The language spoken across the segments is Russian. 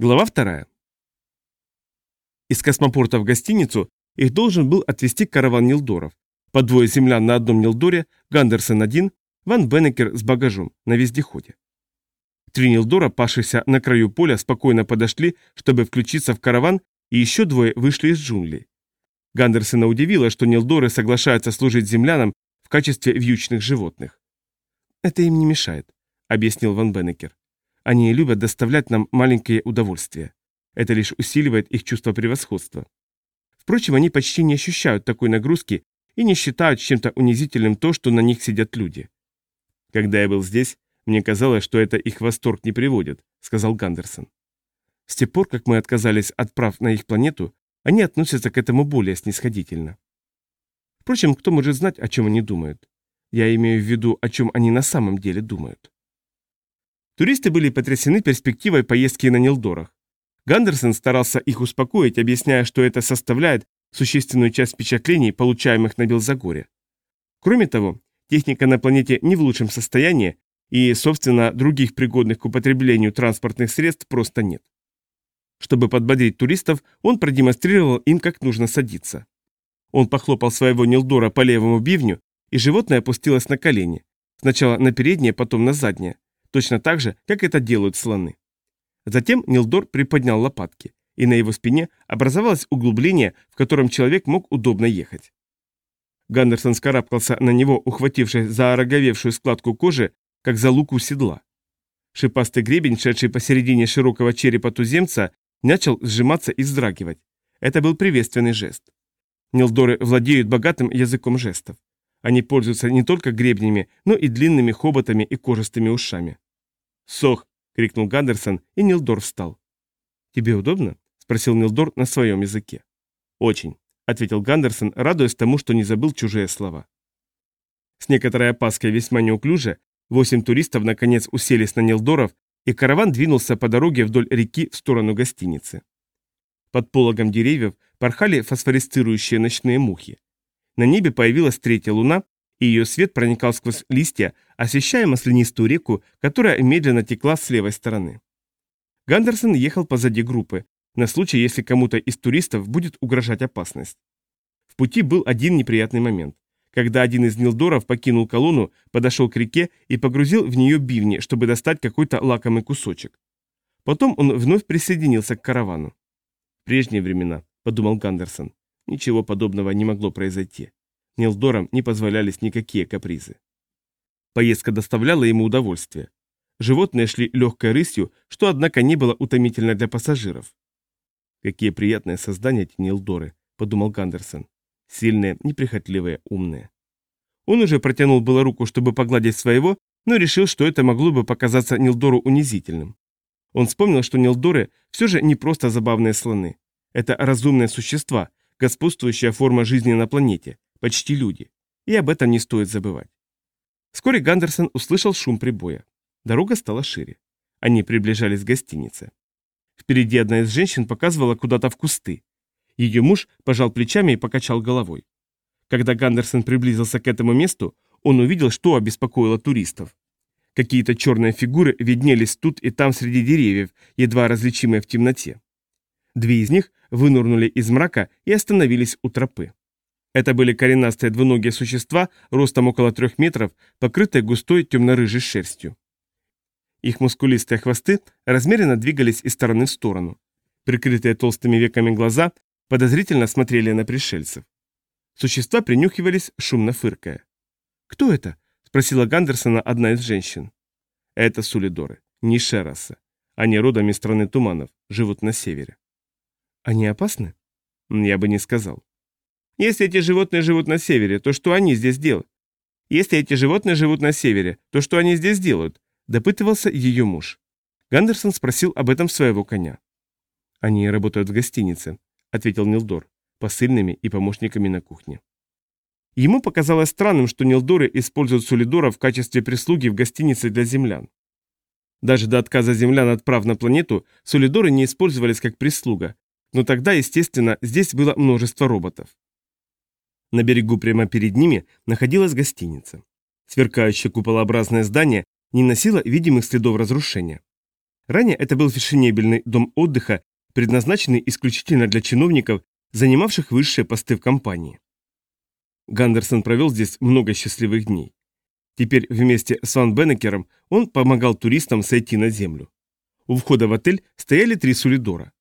Глава вторая. Из космопорта в гостиницу их должен был отвезти караван Нилдоров. По двое землян на одном Нилдоре, Гандерсон один, Ван Беннекер с багажом на вездеходе. Три Нилдора, павшихся на краю поля, спокойно подошли, чтобы включиться в караван, и еще двое вышли из джунглей. Гандерсона удивило, что Нилдоры соглашаются служить землянам в качестве вьючных животных. «Это им не мешает», — объяснил Ван Беннекер. Они любят доставлять нам маленькие удовольствия. Это лишь усиливает их чувство превосходства. Впрочем, они почти не ощущают такой нагрузки и не считают чем-то унизительным то, что на них сидят люди. «Когда я был здесь, мне казалось, что это их восторг не приводит», — сказал Гандерсон. С тех пор, как мы отказались от прав на их планету, они относятся к этому более снисходительно. Впрочем, кто может знать, о чем они думают? Я имею в виду, о чем они на самом деле думают. Туристы были потрясены перспективой поездки на Нилдорах. Гандерсон старался их успокоить, объясняя, что это составляет существенную часть впечатлений, получаемых на Белзагоре. Кроме того, техника на планете не в лучшем состоянии, и, собственно, других пригодных к употреблению транспортных средств просто нет. Чтобы подбодрить туристов, он продемонстрировал им, как нужно садиться. Он похлопал своего Нилдора по левому бивню, и животное опустилось на колени. Сначала на переднее, потом на заднее точно так же, как это делают слоны. Затем Нилдор приподнял лопатки, и на его спине образовалось углубление, в котором человек мог удобно ехать. Гандерсон скарабкался на него, ухватившись за ороговевшую складку кожи, как за луку седла. Шипастый гребень, шедший посередине широкого черепа туземца, начал сжиматься и вздрагивать. Это был приветственный жест. Нилдоры владеют богатым языком жестов. Они пользуются не только гребнями, но и длинными хоботами и кожистыми ушами. «Сох!» — крикнул Гандерсон, и Нилдор встал. «Тебе удобно?» — спросил Нилдор на своем языке. «Очень», — ответил Гандерсон, радуясь тому, что не забыл чужие слова. С некоторой опаской весьма неуклюже, восемь туристов наконец уселись на Нилдоров, и караван двинулся по дороге вдоль реки в сторону гостиницы. Под пологом деревьев порхали фосфорисцирующие ночные мухи. На небе появилась третья луна, и ее свет проникал сквозь листья, освещая маслянистую реку, которая медленно текла с левой стороны. Гандерсон ехал позади группы, на случай, если кому-то из туристов будет угрожать опасность. В пути был один неприятный момент. Когда один из Нилдоров покинул колонну, подошел к реке и погрузил в нее бивни, чтобы достать какой-то лакомый кусочек. Потом он вновь присоединился к каравану. «В прежние времена», — подумал Гандерсон, Ничего подобного не могло произойти. Нилдорам не позволялись никакие капризы. Поездка доставляла ему удовольствие. Животные шли легкой рысью, что, однако, не было утомительно для пассажиров. «Какие приятные создания эти Нилдоры», — подумал Гандерсон. «Сильные, неприхотливые, умные». Он уже протянул было руку, чтобы погладить своего, но решил, что это могло бы показаться Нилдору унизительным. Он вспомнил, что Нилдоры все же не просто забавные слоны. Это разумные существа, господствующая форма жизни на планете, почти люди. И об этом не стоит забывать. Вскоре Гандерсон услышал шум прибоя. Дорога стала шире. Они приближались к гостинице. Впереди одна из женщин показывала куда-то в кусты. Ее муж пожал плечами и покачал головой. Когда Гандерсон приблизился к этому месту, он увидел, что обеспокоило туристов. Какие-то черные фигуры виднелись тут и там среди деревьев, едва различимые в темноте. Две из них вынурнули из мрака и остановились у тропы. Это были коренастые двуногие существа, ростом около трех метров, покрытые густой темно-рыжей шерстью. Их мускулистые хвосты размеренно двигались из стороны в сторону. Прикрытые толстыми веками глаза подозрительно смотрели на пришельцев. Существа принюхивались, шумно фыркая. «Кто это?» – спросила Гандерсона одна из женщин. «Это сулидоры, низшая раса. Они родом из страны туманов, живут на севере». Они опасны? Я бы не сказал. Если эти животные живут на севере, то что они здесь делают? Если эти животные живут на севере, то что они здесь делают? Допытывался ее муж. Гандерсон спросил об этом своего коня. Они работают в гостинице, ответил Нилдор, посыльными и помощниками на кухне. Ему показалось странным, что Нилдоры используют Сулидора в качестве прислуги в гостинице для землян. Даже до отказа землян от прав на планету Сулидоры не использовались как прислуга, но тогда, естественно, здесь было множество роботов. На берегу прямо перед ними находилась гостиница. Сверкающее куполообразное здание не носило видимых следов разрушения. Ранее это был фешенебельный дом отдыха, предназначенный исключительно для чиновников, занимавших высшие посты в компании. Гандерсон провел здесь много счастливых дней. Теперь вместе с Ван Беннекером он помогал туристам сойти на землю. У входа в отель стояли три сулидора.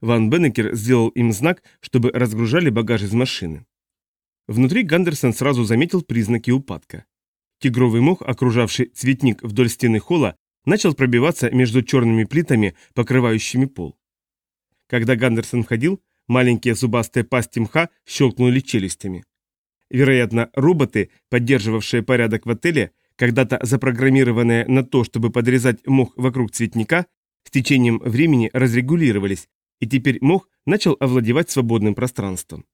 Ван Беннекер сделал им знак, чтобы разгружали багаж из машины. Внутри Гандерсон сразу заметил признаки упадка. Тигровый мох, окружавший цветник вдоль стены холла, начал пробиваться между черными плитами, покрывающими пол. Когда Гандерсон входил, маленькие зубастые пасти мха щелкнули челюстями. Вероятно, роботы, поддерживавшие порядок в отеле, когда-то запрограммированные на то, чтобы подрезать мох вокруг цветника, с течением времени разрегулировались, и теперь мох начал овладевать свободным пространством.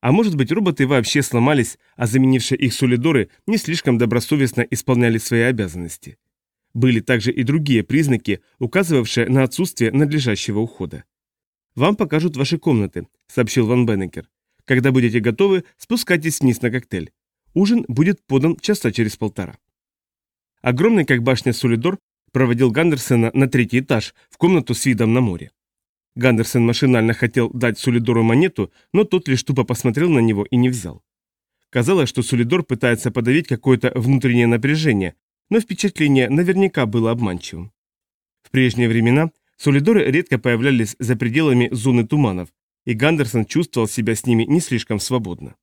А может быть, роботы вообще сломались, а заменившие их солидоры не слишком добросовестно исполняли свои обязанности. Были также и другие признаки, указывавшие на отсутствие надлежащего ухода. «Вам покажут ваши комнаты», — сообщил Ван Беннекер. «Когда будете готовы, спускайтесь вниз на коктейль. Ужин будет подан часа через полтора». Огромный, как башня Солидор, проводил Гандерсона на третий этаж, в комнату с видом на море. Гандерсон машинально хотел дать Сулидору монету, но тот лишь тупо посмотрел на него и не взял. Казалось, что Сулидор пытается подавить какое-то внутреннее напряжение, но впечатление наверняка было обманчивым. В прежние времена Сулидоры редко появлялись за пределами зоны туманов, и Гандерсон чувствовал себя с ними не слишком свободно.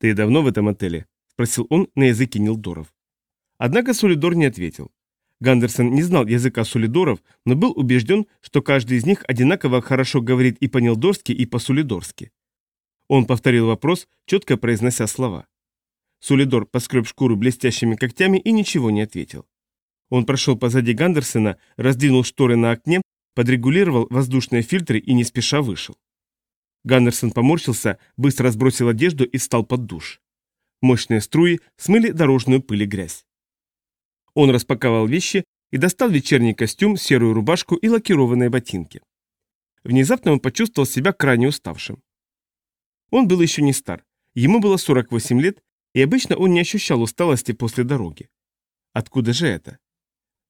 «Ты давно в этом отеле?» – спросил он на языке Нилдоров. Однако Сулидор не ответил. Гандерсон не знал языка сулидоров, но был убежден, что каждый из них одинаково хорошо говорит и по-нилдорски, и по-сулидорски. Он повторил вопрос, четко произнося слова. Сулидор поскреб шкуру блестящими когтями и ничего не ответил. Он прошел позади Гандерсона, раздвинул шторы на окне, подрегулировал воздушные фильтры и не спеша вышел. Гандерсон поморщился, быстро сбросил одежду и встал под душ. Мощные струи смыли дорожную пыль и грязь. Он распаковал вещи и достал вечерний костюм, серую рубашку и лакированные ботинки. Внезапно он почувствовал себя крайне уставшим. Он был еще не стар, ему было 48 лет, и обычно он не ощущал усталости после дороги. Откуда же это?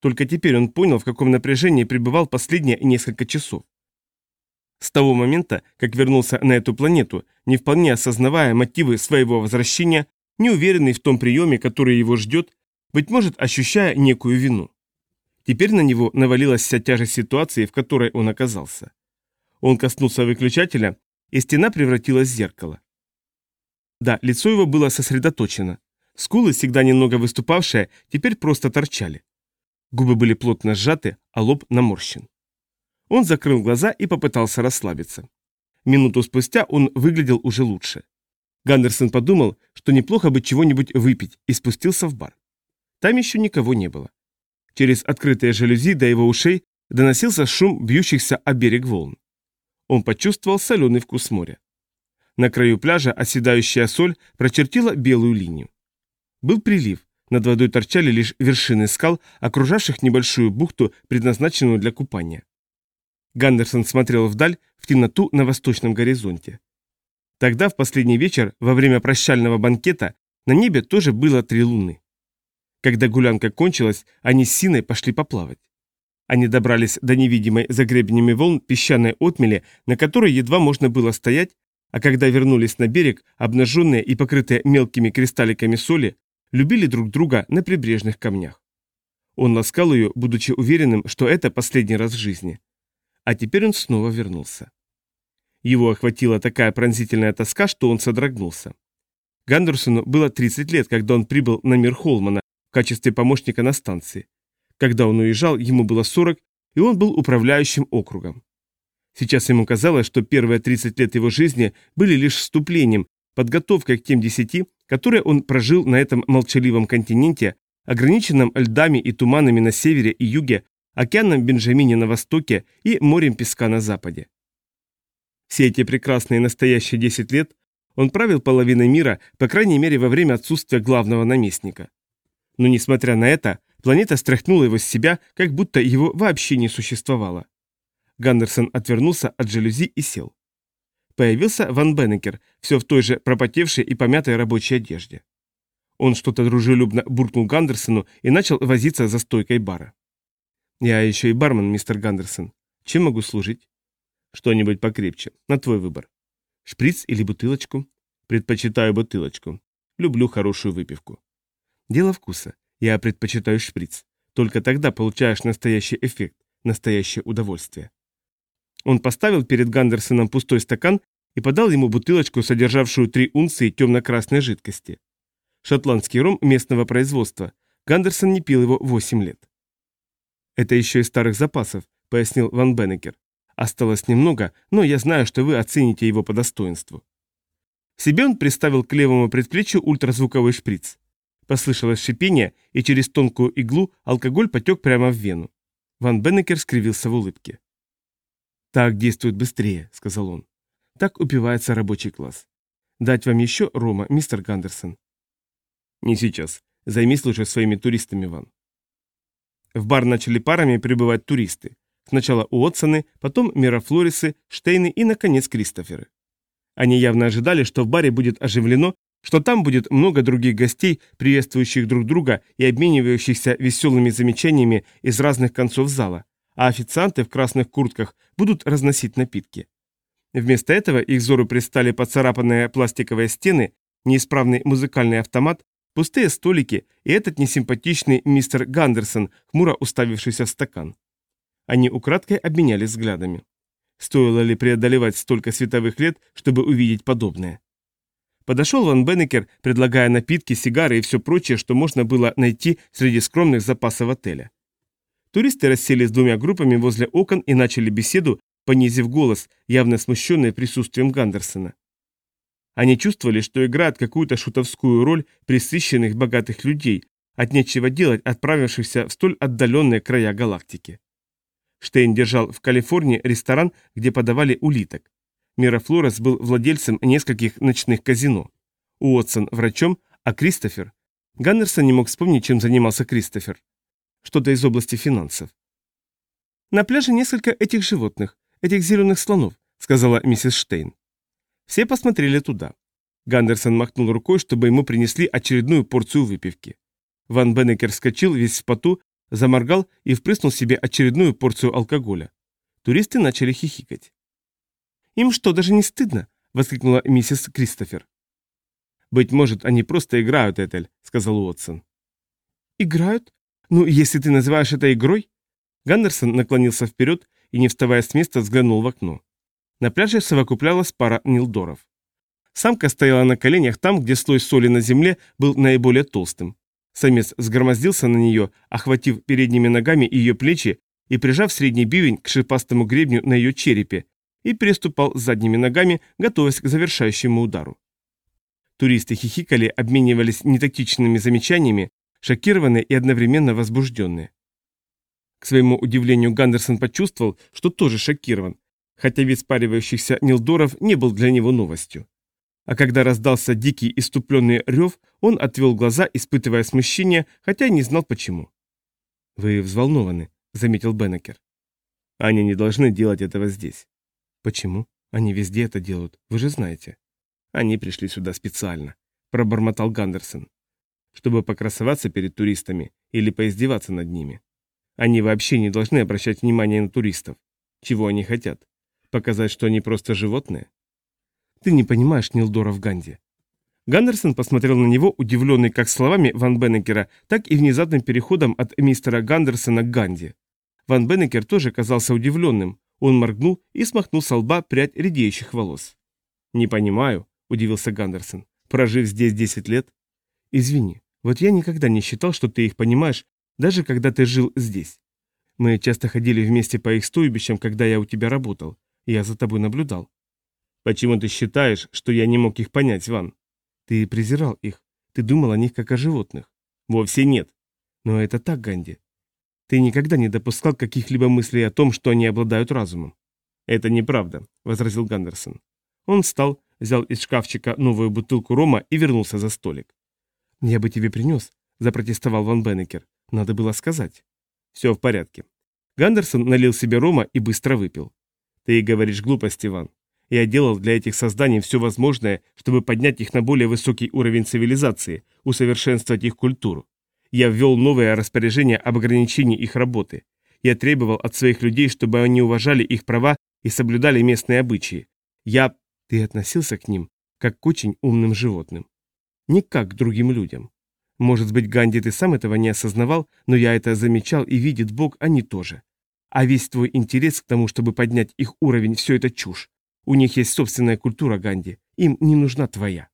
Только теперь он понял, в каком напряжении пребывал последние несколько часов. С того момента, как вернулся на эту планету, не вполне осознавая мотивы своего возвращения, неуверенный в том приеме, который его ждет, быть может, ощущая некую вину. Теперь на него навалилась вся тяжесть ситуации, в которой он оказался. Он коснулся выключателя, и стена превратилась в зеркало. Да, лицо его было сосредоточено. Скулы, всегда немного выступавшие, теперь просто торчали. Губы были плотно сжаты, а лоб наморщен. Он закрыл глаза и попытался расслабиться. Минуту спустя он выглядел уже лучше. Гандерсон подумал, что неплохо бы чего-нибудь выпить, и спустился в бар. Там еще никого не было. Через открытые жалюзи до его ушей доносился шум бьющихся о берег волн. Он почувствовал соленый вкус моря. На краю пляжа оседающая соль прочертила белую линию. Был прилив, над водой торчали лишь вершины скал, окружавших небольшую бухту, предназначенную для купания. Гандерсон смотрел вдаль, в темноту на восточном горизонте. Тогда, в последний вечер, во время прощального банкета, на небе тоже было три луны. Когда гулянка кончилась, они с Синой пошли поплавать. Они добрались до невидимой за гребнями волн песчаной отмели, на которой едва можно было стоять, а когда вернулись на берег, обнаженные и покрытые мелкими кристалликами соли, любили друг друга на прибрежных камнях. Он ласкал ее, будучи уверенным, что это последний раз в жизни. А теперь он снова вернулся. Его охватила такая пронзительная тоска, что он содрогнулся. Гандерсону было 30 лет, когда он прибыл на мир Холмана, качестве помощника на станции. Когда он уезжал, ему было 40, и он был управляющим округом. Сейчас ему казалось, что первые 30 лет его жизни были лишь вступлением, подготовкой к тем десяти, которые он прожил на этом молчаливом континенте, ограниченном льдами и туманами на севере и юге, океаном Бенджамине на востоке и морем песка на западе. Все эти прекрасные настоящие 10 лет он правил половиной мира, по крайней мере во время отсутствия главного наместника. Но несмотря на это, планета стряхнула его с себя, как будто его вообще не существовало. Гандерсон отвернулся от жалюзи и сел. Появился Ван Беннекер, все в той же пропотевшей и помятой рабочей одежде. Он что-то дружелюбно буркнул Гандерсону и начал возиться за стойкой бара. Я еще и бармен, мистер Гандерсон. Чем могу служить? Что-нибудь покрепче, на твой выбор. Шприц или бутылочку? Предпочитаю бутылочку. Люблю хорошую выпивку. Дело вкуса. Я предпочитаю шприц. Только тогда получаешь настоящий эффект, настоящее удовольствие. Он поставил перед Гандерсоном пустой стакан и подал ему бутылочку, содержавшую три унции темно-красной жидкости. Шотландский ром местного производства. Гандерсон не пил его 8 лет. «Это еще из старых запасов», — пояснил Ван Беннекер. «Осталось немного, но я знаю, что вы оцените его по достоинству». Себе он приставил к левому предплечью ультразвуковой шприц. Послышалось шипение, и через тонкую иглу алкоголь потек прямо в вену. Ван Беннекер скривился в улыбке. «Так действует быстрее», — сказал он. «Так упивается рабочий класс. Дать вам еще рома, мистер Гандерсон?» «Не сейчас. Займись лучше своими туристами, Ван». В бар начали парами прибывать туристы. Сначала Уотсоны, потом Мирафлорисы, Штейны и, наконец, Кристоферы. Они явно ожидали, что в баре будет оживлено, что там будет много других гостей, приветствующих друг друга и обменивающихся веселыми замечаниями из разных концов зала, а официанты в красных куртках будут разносить напитки. Вместо этого их взору предстали поцарапанные пластиковые стены, неисправный музыкальный автомат, пустые столики и этот несимпатичный мистер Гандерсон, хмуро уставившийся в стакан. Они украдкой обменялись взглядами. Стоило ли преодолевать столько световых лет, чтобы увидеть подобное? Подошел Ван Беннекер, предлагая напитки, сигары и все прочее, что можно было найти среди скромных запасов отеля. Туристы расселись двумя группами возле окон и начали беседу, понизив голос, явно смущенные присутствием Гандерсона. Они чувствовали, что играют какую-то шутовскую роль присыщенных богатых людей, от нечего делать, отправившихся в столь отдаленные края галактики. Штейн держал в Калифорнии ресторан, где подавали улиток. Мира Флорес был владельцем нескольких ночных казино. Уотсон – врачом, а Кристофер... Ганнерсон не мог вспомнить, чем занимался Кристофер. Что-то из области финансов. «На пляже несколько этих животных, этих зеленых слонов», – сказала миссис Штейн. Все посмотрели туда. Гандерсон махнул рукой, чтобы ему принесли очередную порцию выпивки. Ван Беннекер вскочил весь в поту, заморгал и впрыснул себе очередную порцию алкоголя. Туристы начали хихикать. «Им что, даже не стыдно?» — воскликнула миссис Кристофер. «Быть может, они просто играют, Этель», — сказал Уотсон. «Играют? Ну, если ты называешь это игрой?» Гандерсон наклонился вперед и, не вставая с места, взглянул в окно. На пляже совокуплялась пара нилдоров. Самка стояла на коленях там, где слой соли на земле был наиболее толстым. Самец сгромоздился на нее, охватив передними ногами ее плечи и прижав средний бивень к шипастому гребню на ее черепе, и переступал задними ногами, готовясь к завершающему удару. Туристы хихикали, обменивались нетактичными замечаниями, шокированные и одновременно возбужденные. К своему удивлению Гандерсон почувствовал, что тоже шокирован, хотя вид спаривающихся Нилдоров не был для него новостью. А когда раздался дикий иступленный рев, он отвел глаза, испытывая смущение, хотя не знал почему. «Вы взволнованы», — заметил Беннекер. «Они не должны делать этого здесь». «Почему? Они везде это делают, вы же знаете». «Они пришли сюда специально», — пробормотал Гандерсон. «Чтобы покрасоваться перед туристами или поиздеваться над ними. Они вообще не должны обращать внимание на туристов. Чего они хотят? Показать, что они просто животные? Ты не понимаешь Нилдоров Ганди. Гандерсон посмотрел на него, удивленный как словами Ван Беннекера, так и внезапным переходом от мистера Гандерсона к Ганди. Ван Беннекер тоже казался удивленным. Он моргнул и смахнул со лба прядь редеющих волос. «Не понимаю», — удивился Гандерсон. «Прожив здесь 10 лет?» «Извини, вот я никогда не считал, что ты их понимаешь, даже когда ты жил здесь. Мы часто ходили вместе по их стойбищам, когда я у тебя работал. Я за тобой наблюдал. Почему ты считаешь, что я не мог их понять, Ван? Ты презирал их. Ты думал о них как о животных. Вовсе нет. Но это так, Ганди. Ты никогда не допускал каких-либо мыслей о том, что они обладают разумом. Это неправда, возразил Гандерсон. Он встал, взял из шкафчика новую бутылку рома и вернулся за столик. «Я бы тебе принес», — запротестовал Ван Беннекер. «Надо было сказать». «Все в порядке». Гандерсон налил себе рома и быстро выпил. Ты говоришь глупости, Иван. Я делал для этих созданий все возможное, чтобы поднять их на более высокий уровень цивилизации, усовершенствовать их культуру. Я ввел новое распоряжение об ограничении их работы. Я требовал от своих людей, чтобы они уважали их права и соблюдали местные обычаи. Я... Ты относился к ним, как к очень умным животным. Не как к другим людям. Может быть, Ганди, ты сам этого не осознавал, но я это замечал и видит Бог, они тоже. А весь твой интерес к тому, чтобы поднять их уровень, все это чушь. У них есть собственная культура, Ганди. Им не нужна твоя.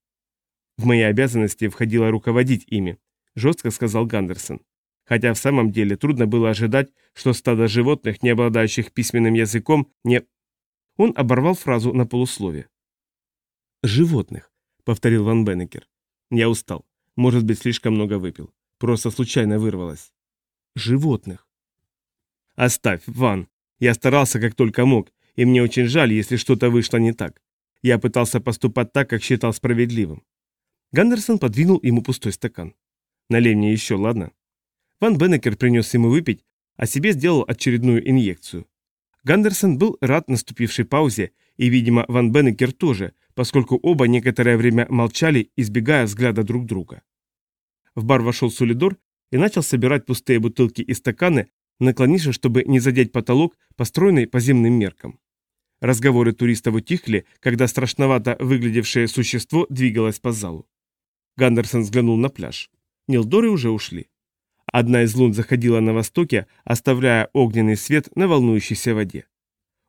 В мои обязанности входило руководить ими, жестко сказал Гандерсон. Хотя в самом деле трудно было ожидать, что стадо животных, не обладающих письменным языком, не... Он оборвал фразу на полуслове. «Животных», — повторил Ван Беннекер. «Я устал. Может быть, слишком много выпил. Просто случайно вырвалось». «Животных». «Оставь, Ван. Я старался как только мог, и мне очень жаль, если что-то вышло не так. Я пытался поступать так, как считал справедливым». Гандерсон подвинул ему пустой стакан. «Налей мне еще, ладно?» Ван Беннекер принес ему выпить, а себе сделал очередную инъекцию. Гандерсон был рад наступившей паузе, и, видимо, Ван Беннекер тоже, поскольку оба некоторое время молчали, избегая взгляда друг друга. В бар вошел Сулидор и начал собирать пустые бутылки и стаканы, наклонившись, чтобы не задеть потолок, построенный по земным меркам. Разговоры туристов утихли, когда страшновато выглядевшее существо двигалось по залу. Гандерсон взглянул на пляж. Нилдоры уже ушли. Одна из лун заходила на востоке, оставляя огненный свет на волнующейся воде.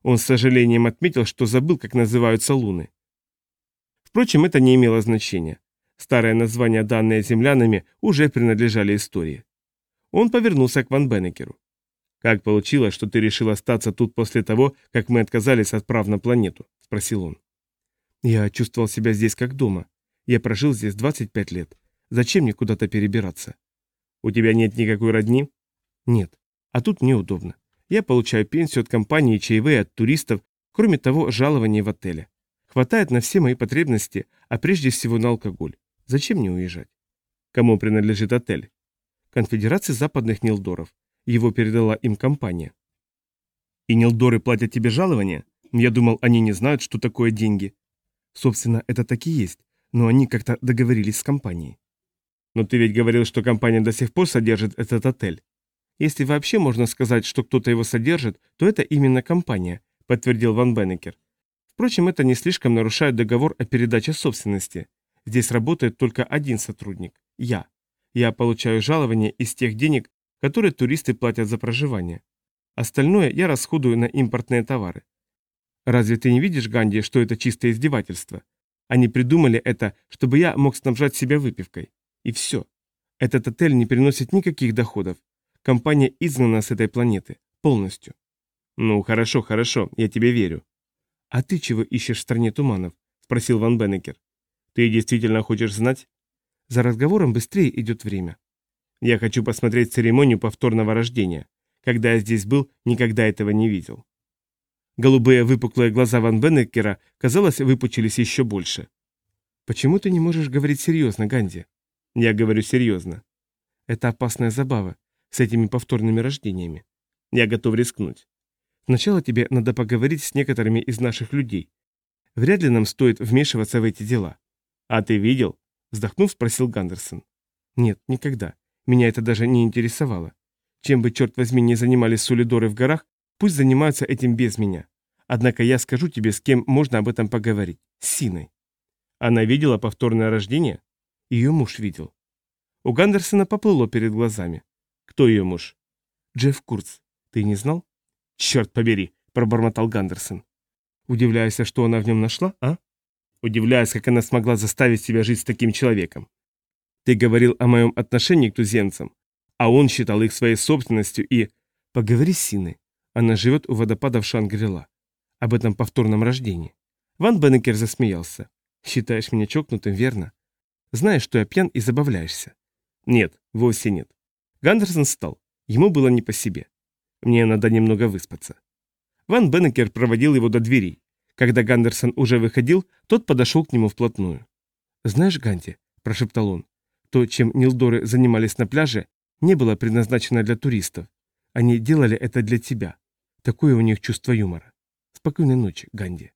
Он с сожалением отметил, что забыл, как называются луны. Впрочем, это не имело значения. Старые названия, данные землянами, уже принадлежали истории. Он повернулся к Ван Беннекеру. «Как получилось, что ты решил остаться тут после того, как мы отказались от прав на планету?» – спросил он. «Я чувствовал себя здесь как дома. Я прожил здесь 25 лет. Зачем мне куда-то перебираться?» «У тебя нет никакой родни?» «Нет. А тут мне удобно. Я получаю пенсию от компании, чаевые от туристов, кроме того, жалования в отеле. Хватает на все мои потребности, а прежде всего на алкоголь. Зачем мне уезжать? Кому принадлежит отель? Конфедерации западных Нилдоров. Его передала им компания. И Нилдоры платят тебе жалования? Я думал, они не знают, что такое деньги. Собственно, это так и есть, но они как-то договорились с компанией. Но ты ведь говорил, что компания до сих пор содержит этот отель. Если вообще можно сказать, что кто-то его содержит, то это именно компания, подтвердил Ван Беннекер. Впрочем, это не слишком нарушает договор о передаче собственности. Здесь работает только один сотрудник – я. Я получаю жалование из тех денег, которые туристы платят за проживание. Остальное я расходую на импортные товары. Разве ты не видишь, Ганди, что это чистое издевательство? Они придумали это, чтобы я мог снабжать себя выпивкой. И все. Этот отель не приносит никаких доходов. Компания изгнана с этой планеты. Полностью. Ну, хорошо, хорошо, я тебе верю. «А ты чего ищешь в стране туманов?» – спросил Ван Беннекер. «Ты действительно хочешь знать?» «За разговором быстрее идет время». «Я хочу посмотреть церемонию повторного рождения. Когда я здесь был, никогда этого не видел». Голубые выпуклые глаза Ван Беннекера, казалось, выпучились еще больше. «Почему ты не можешь говорить серьезно, Ганди?» «Я говорю серьезно». «Это опасная забава с этими повторными рождениями. Я готов рискнуть. Сначала тебе надо поговорить с некоторыми из наших людей. Вряд ли нам стоит вмешиваться в эти дела. А ты видел? Вздохнув, спросил Гандерсон. Нет, никогда. Меня это даже не интересовало. Чем бы, черт возьми, не занимались солидоры в горах, пусть занимаются этим без меня. Однако я скажу тебе, с кем можно об этом поговорить. С Синой. Она видела повторное рождение? Ее муж видел. У Гандерсона поплыло перед глазами. Кто ее муж? Джефф Курц. Ты не знал? «Черт побери!» – пробормотал Гандерсон. Удивляясь, что она в нем нашла, а? Удивляясь, как она смогла заставить себя жить с таким человеком. Ты говорил о моем отношении к туземцам, а он считал их своей собственностью и... Поговори с Синой. Она живет у водопадов Шангрила. Об этом повторном рождении. Ван Беннекер засмеялся. Считаешь меня чокнутым, верно? Знаешь, что я пьян и забавляешься. Нет, вовсе нет. Гандерсон встал. Ему было не по себе. Мне надо немного выспаться. Ван Беннекер проводил его до дверей. Когда Гандерсон уже выходил, тот подошел к нему вплотную. «Знаешь, Ганди», – прошептал он, – «то, чем Нилдоры занимались на пляже, не было предназначено для туристов. Они делали это для тебя. Такое у них чувство юмора. Спокойной ночи, Ганди».